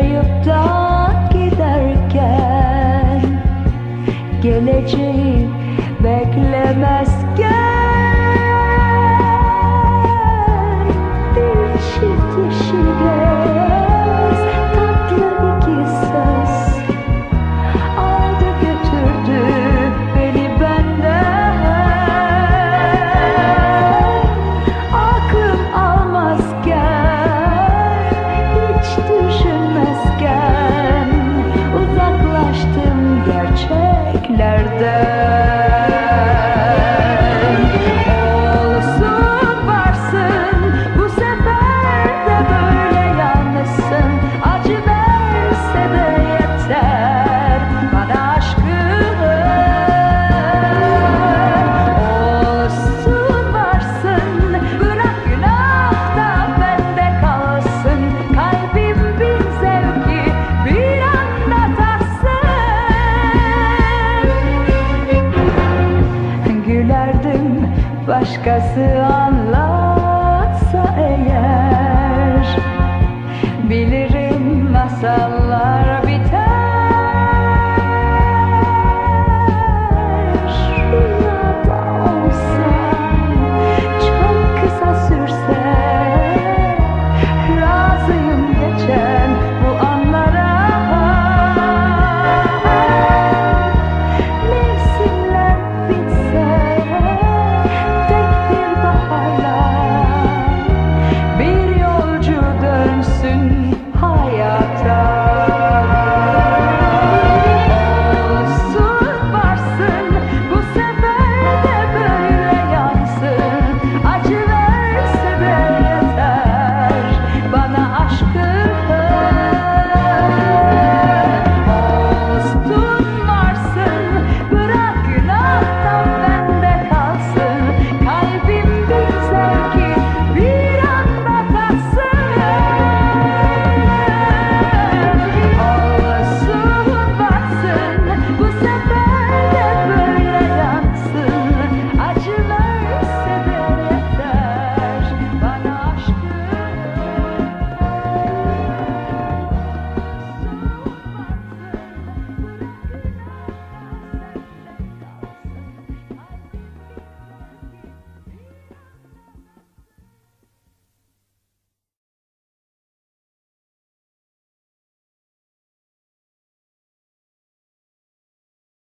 kayıp da giderken Geleceği beklemezken Bir çift yeşil yerde başkası anlatsa eğer. Bilirim masallar